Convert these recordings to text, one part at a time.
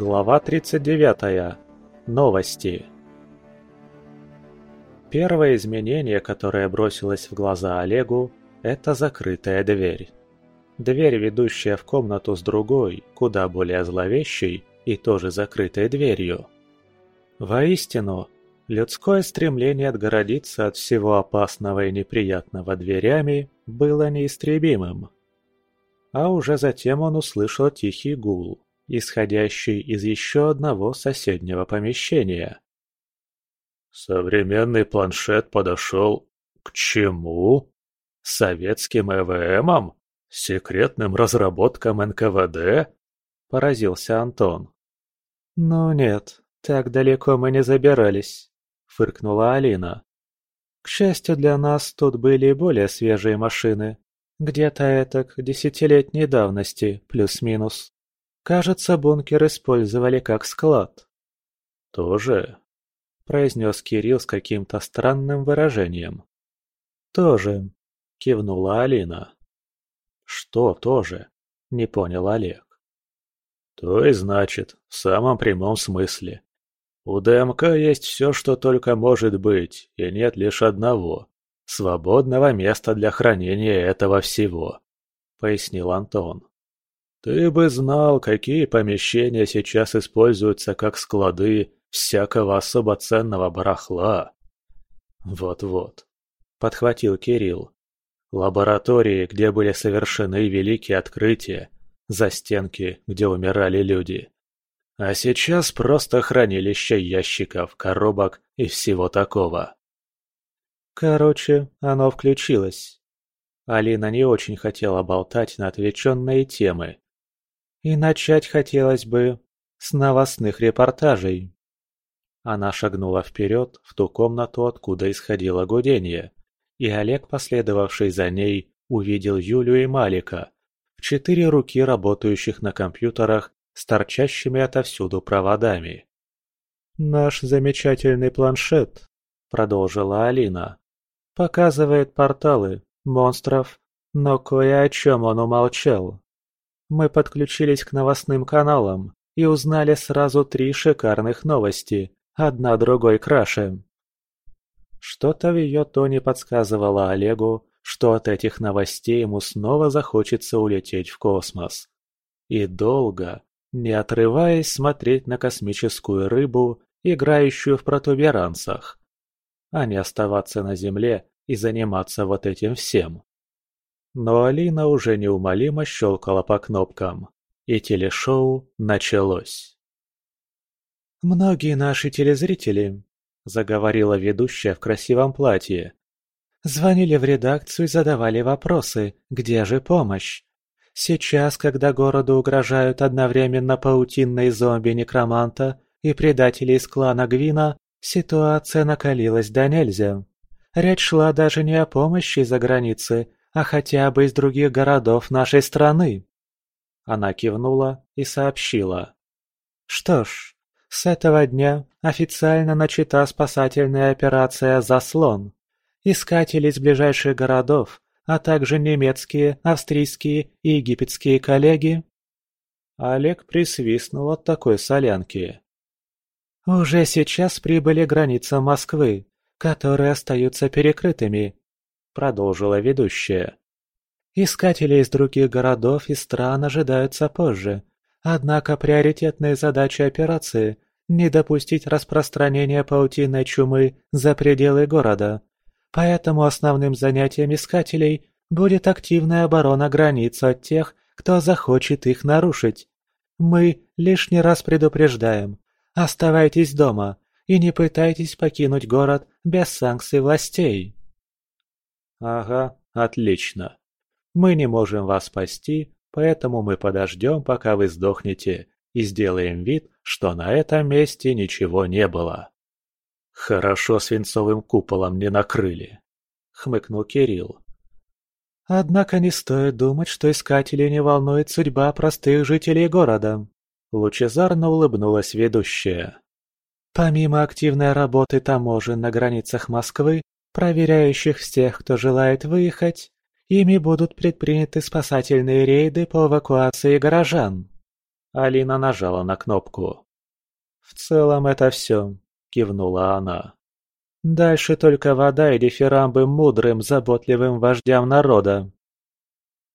Глава 39. Новости. Первое изменение, которое бросилось в глаза Олегу, это закрытая дверь. Дверь, ведущая в комнату с другой, куда более зловещей и тоже закрытой дверью. Воистину, людское стремление отгородиться от всего опасного и неприятного дверями было неистребимым. А уже затем он услышал тихий гул, исходящий из еще одного соседнего помещения. Современный планшет подошел к чему? Советским ЭВМам? Секретным разработкам НКВД? Поразился Антон. «Ну нет, так далеко мы не забирались», — фыркнула Алина. «К счастью для нас, тут были более свежие машины. Где-то это к десятилетней давности, плюс-минус. Кажется, бункер использовали как склад». «Тоже?» – произнес Кирилл с каким-то странным выражением. «Тоже», – кивнула Алина. «Что тоже?» – не понял Олег. То и значит, в самом прямом смысле. У ДМК есть все, что только может быть, и нет лишь одного – свободного места для хранения этого всего, – пояснил Антон. Ты бы знал, какие помещения сейчас используются как склады всякого особо ценного барахла. Вот-вот, подхватил Кирилл. Лаборатории, где были совершены великие открытия, за стенки, где умирали люди. А сейчас просто хранилище ящиков, коробок и всего такого. Короче, оно включилось. Алина не очень хотела болтать на отвлеченные темы. И начать хотелось бы с новостных репортажей. Она шагнула вперед в ту комнату, откуда исходило гудение, и Олег, последовавший за ней, увидел Юлю и Малика, четыре руки работающих на компьютерах с торчащими отовсюду проводами. «Наш замечательный планшет», — продолжила Алина, — «показывает порталы, монстров, но кое о чем он умолчал. Мы подключились к новостным каналам и узнали сразу три шикарных новости, одна другой краше». Что-то в ее тоне подсказывало Олегу, что от этих новостей ему снова захочется улететь в космос. И долго, не отрываясь смотреть на космическую рыбу, играющую в протуберанцах, а не оставаться на Земле и заниматься вот этим всем. Но Алина уже неумолимо щелкала по кнопкам, и телешоу началось. «Многие наши телезрители», — заговорила ведущая в красивом платье, Звонили в редакцию и задавали вопросы, где же помощь? Сейчас, когда городу угрожают одновременно паутинные зомби-некроманта и предатели из клана Гвина, ситуация накалилась до нельзя. Речь шла даже не о помощи из-за границы, а хотя бы из других городов нашей страны. Она кивнула и сообщила. Что ж, с этого дня официально начата спасательная операция «Заслон». Искатели из ближайших городов, а также немецкие, австрийские и египетские коллеги?» Олег присвистнул от такой солянки. «Уже сейчас прибыли граница Москвы, которые остаются перекрытыми», — продолжила ведущая. «Искатели из других городов и стран ожидаются позже, однако приоритетные задачи операции — не допустить распространения паутинной чумы за пределы города, Поэтому основным занятием искателей будет активная оборона границ от тех, кто захочет их нарушить. Мы лишний раз предупреждаем. Оставайтесь дома и не пытайтесь покинуть город без санкций властей. Ага, отлично. Мы не можем вас спасти, поэтому мы подождем, пока вы сдохнете, и сделаем вид, что на этом месте ничего не было. «Хорошо свинцовым куполом не накрыли», — хмыкнул Кирилл. «Однако не стоит думать, что искателей не волнует судьба простых жителей города», — лучезарно улыбнулась ведущая. «Помимо активной работы таможен на границах Москвы, проверяющих всех, кто желает выехать, ими будут предприняты спасательные рейды по эвакуации горожан». Алина нажала на кнопку. «В целом это все», — кивнула она. «Дальше только вода и дифирамбы мудрым, заботливым вождям народа».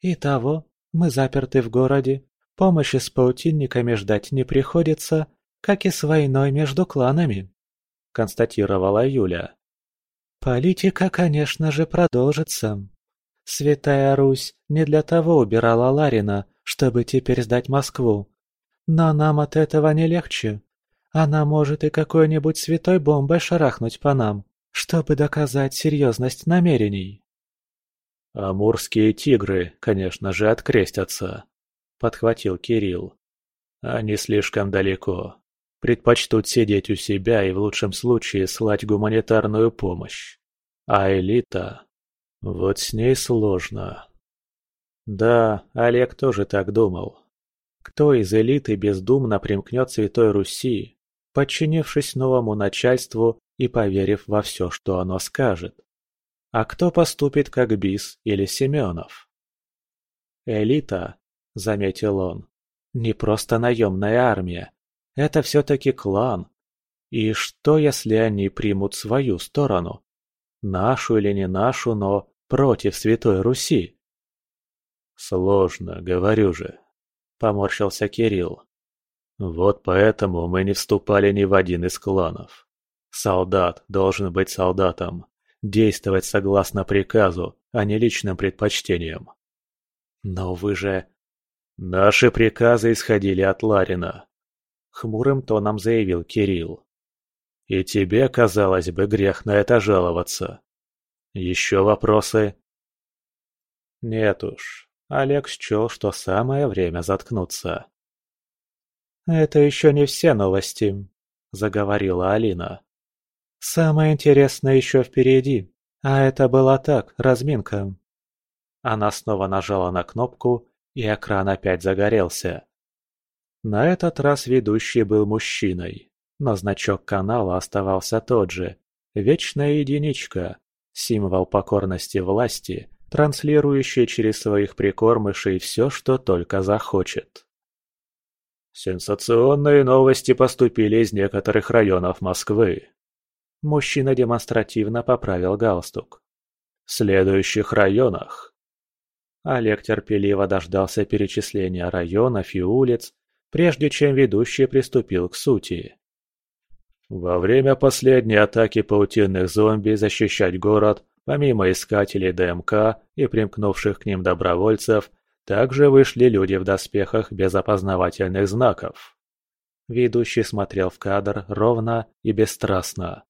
«Итого, мы заперты в городе, помощи с паутинниками ждать не приходится, как и с войной между кланами», — констатировала Юля. «Политика, конечно же, продолжится. Святая Русь не для того убирала Ларина, чтобы теперь сдать Москву. Но нам от этого не легче. Она может и какой-нибудь святой бомбой шарахнуть по нам, чтобы доказать серьезность намерений. «Амурские тигры, конечно же, открестятся», — подхватил Кирилл. «Они слишком далеко. Предпочтут сидеть у себя и в лучшем случае слать гуманитарную помощь. А элита... Вот с ней сложно». Да, Олег тоже так думал. Кто из элиты бездумно примкнет Святой Руси, подчинившись новому начальству и поверив во все, что оно скажет? А кто поступит как Бис или Семенов? «Элита», — заметил он, — «не просто наемная армия. Это все-таки клан. И что, если они примут свою сторону? Нашу или не нашу, но против Святой Руси?» «Сложно, говорю же», — поморщился Кирилл. «Вот поэтому мы не вступали ни в один из кланов. Солдат должен быть солдатом, действовать согласно приказу, а не личным предпочтениям». «Но вы же...» «Наши приказы исходили от Ларина», — хмурым тоном заявил Кирилл. «И тебе, казалось бы, грех на это жаловаться. Еще вопросы?» «Нет уж, Олег счел, что самое время заткнуться. «Это еще не все новости», — заговорила Алина. «Самое интересное еще впереди, а это была так, разминка». Она снова нажала на кнопку, и экран опять загорелся. На этот раз ведущий был мужчиной, но значок канала оставался тот же – вечная единичка, символ покорности власти транслирующий через своих прикормышей все, что только захочет. Сенсационные новости поступили из некоторых районов Москвы. Мужчина демонстративно поправил галстук. В следующих районах. Олег терпеливо дождался перечисления районов и улиц, прежде чем ведущий приступил к сути. Во время последней атаки паутинных зомби защищать город Помимо искателей ДМК и примкнувших к ним добровольцев, также вышли люди в доспехах без опознавательных знаков. Ведущий смотрел в кадр ровно и бесстрастно.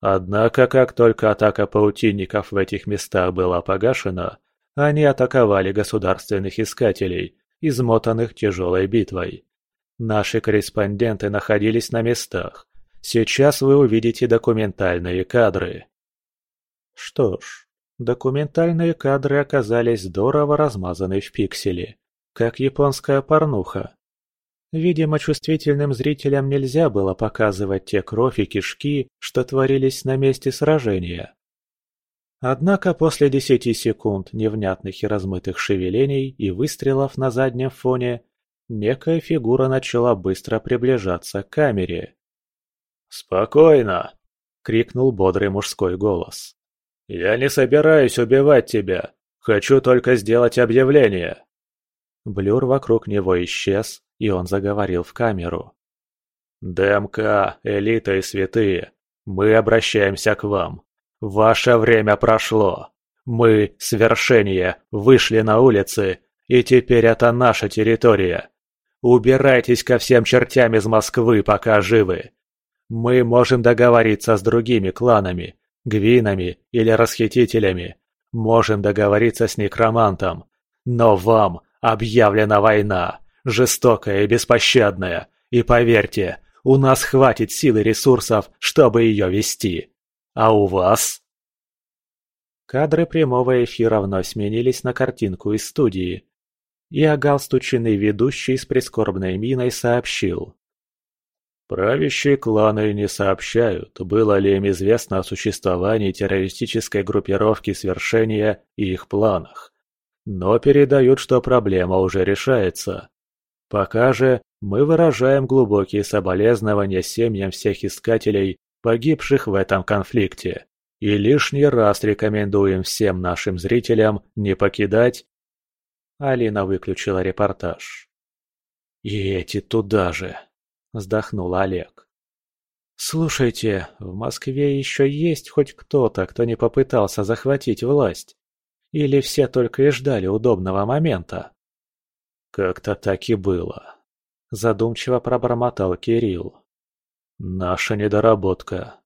Однако, как только атака паутинников в этих местах была погашена, они атаковали государственных искателей, измотанных тяжелой битвой. Наши корреспонденты находились на местах. Сейчас вы увидите документальные кадры. Что ж, документальные кадры оказались здорово размазаны в пиксели, как японская порнуха. Видимо, чувствительным зрителям нельзя было показывать те кровь и кишки, что творились на месте сражения. Однако после десяти секунд невнятных и размытых шевелений и выстрелов на заднем фоне, некая фигура начала быстро приближаться к камере. «Спокойно!» — крикнул бодрый мужской голос. «Я не собираюсь убивать тебя. Хочу только сделать объявление». Блюр вокруг него исчез, и он заговорил в камеру. «ДМК, элита и святые, мы обращаемся к вам. Ваше время прошло. Мы, свершение, вышли на улицы, и теперь это наша территория. Убирайтесь ко всем чертям из Москвы, пока живы. Мы можем договориться с другими кланами, гвинами или расхитителями. Можем договориться с некромантом. Но вам объявлена война, жестокая и беспощадная. И поверьте, у нас хватит сил и ресурсов, чтобы ее вести. А у вас? Кадры прямого эфира вновь сменились на картинку из студии. И огалстученный ведущий с прискорбной миной сообщил. Правящие кланы не сообщают, было ли им известно о существовании террористической группировки свершения и их планах. Но передают, что проблема уже решается. Пока же мы выражаем глубокие соболезнования семьям всех искателей, погибших в этом конфликте, и лишний раз рекомендуем всем нашим зрителям не покидать...» Алина выключила репортаж. «И эти туда же!» – вздохнул Олег. «Слушайте, в Москве еще есть хоть кто-то, кто не попытался захватить власть? Или все только и ждали удобного момента?» «Как-то так и было», – задумчиво пробормотал Кирилл. «Наша недоработка.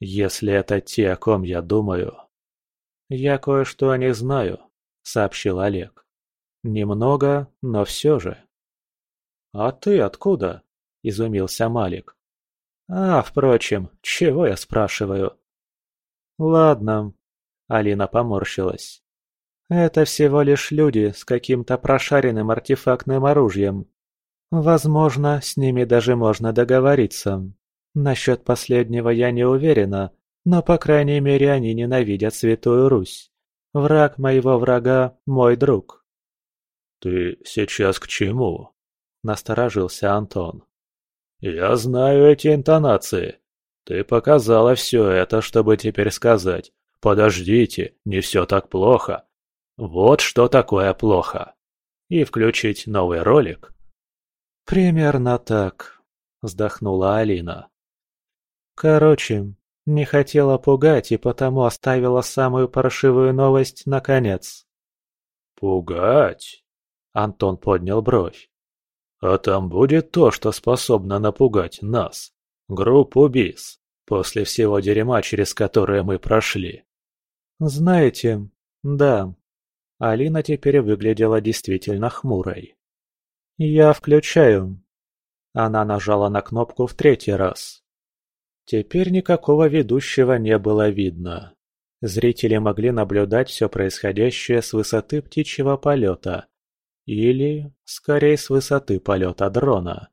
Если это те, о ком я думаю...» «Я кое-что о них знаю», – сообщил Олег. «Немного, но все же». «А ты откуда?» – изумился Малик. А, впрочем, чего я спрашиваю? Ладно. Алина поморщилась. Это всего лишь люди с каким-то прошаренным артефактным оружием. Возможно, с ними даже можно договориться. Насчет последнего я не уверена, но по крайней мере они ненавидят Святую Русь. Враг моего врага – мой друг. «Ты сейчас к чему?» – насторожился Антон. «Я знаю эти интонации. Ты показала все это, чтобы теперь сказать «Подождите, не все так плохо». Вот что такое плохо. И включить новый ролик. «Примерно так», — вздохнула Алина. «Короче, не хотела пугать и потому оставила самую паршивую новость наконец». «Пугать?» — Антон поднял бровь. А там будет то, что способно напугать нас, группу БИС, после всего дерьма, через которое мы прошли. Знаете, да. Алина теперь выглядела действительно хмурой. Я включаю. Она нажала на кнопку в третий раз. Теперь никакого ведущего не было видно. Зрители могли наблюдать все происходящее с высоты птичьего полета, или, скорее, с высоты полета дрона.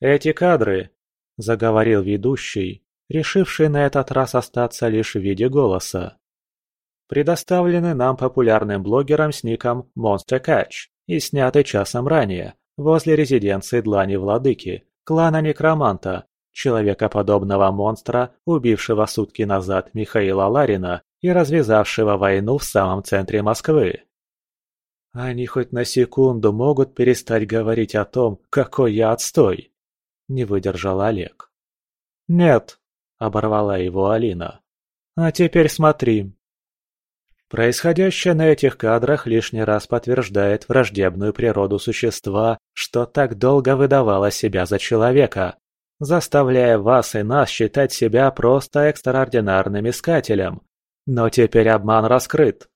«Эти кадры», — заговорил ведущий, решивший на этот раз остаться лишь в виде голоса, предоставлены нам популярным блогером с ником Monster Catch и сняты часом ранее, возле резиденции Длани Владыки, клана Некроманта, человекоподобного монстра, убившего сутки назад Михаила Ларина и развязавшего войну в самом центре Москвы. Они хоть на секунду могут перестать говорить о том, какой я отстой?» Не выдержал Олег. «Нет», — оборвала его Алина. «А теперь смотри». Происходящее на этих кадрах лишний раз подтверждает враждебную природу существа, что так долго выдавало себя за человека, заставляя вас и нас считать себя просто экстраординарным искателем. Но теперь обман раскрыт.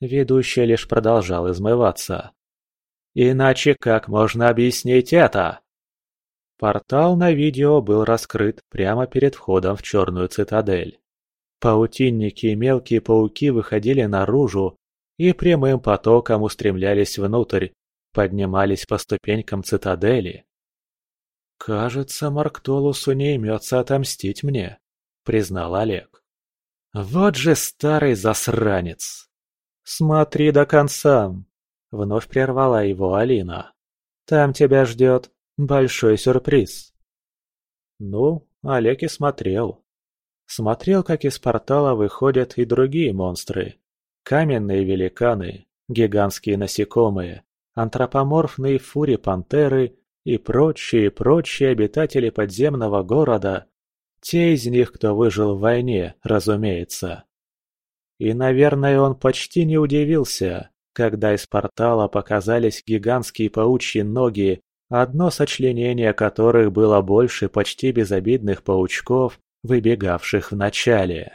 Ведущий лишь продолжал измываться. «Иначе как можно объяснить это?» Портал на видео был раскрыт прямо перед входом в черную цитадель. Паутинники и мелкие пауки выходили наружу и прямым потоком устремлялись внутрь, поднимались по ступенькам цитадели. «Кажется, Марктолусу не имется отомстить мне», — признал Олег. «Вот же старый засранец!» «Смотри до конца!» — вновь прервала его Алина. «Там тебя ждет большой сюрприз». Ну, Олег и смотрел. Смотрел, как из портала выходят и другие монстры. Каменные великаны, гигантские насекомые, антропоморфные фури-пантеры и прочие-прочие обитатели подземного города. Те из них, кто выжил в войне, разумеется. И, наверное, он почти не удивился, когда из портала показались гигантские паучьи ноги, одно сочленение которых было больше почти безобидных паучков, выбегавших в начале.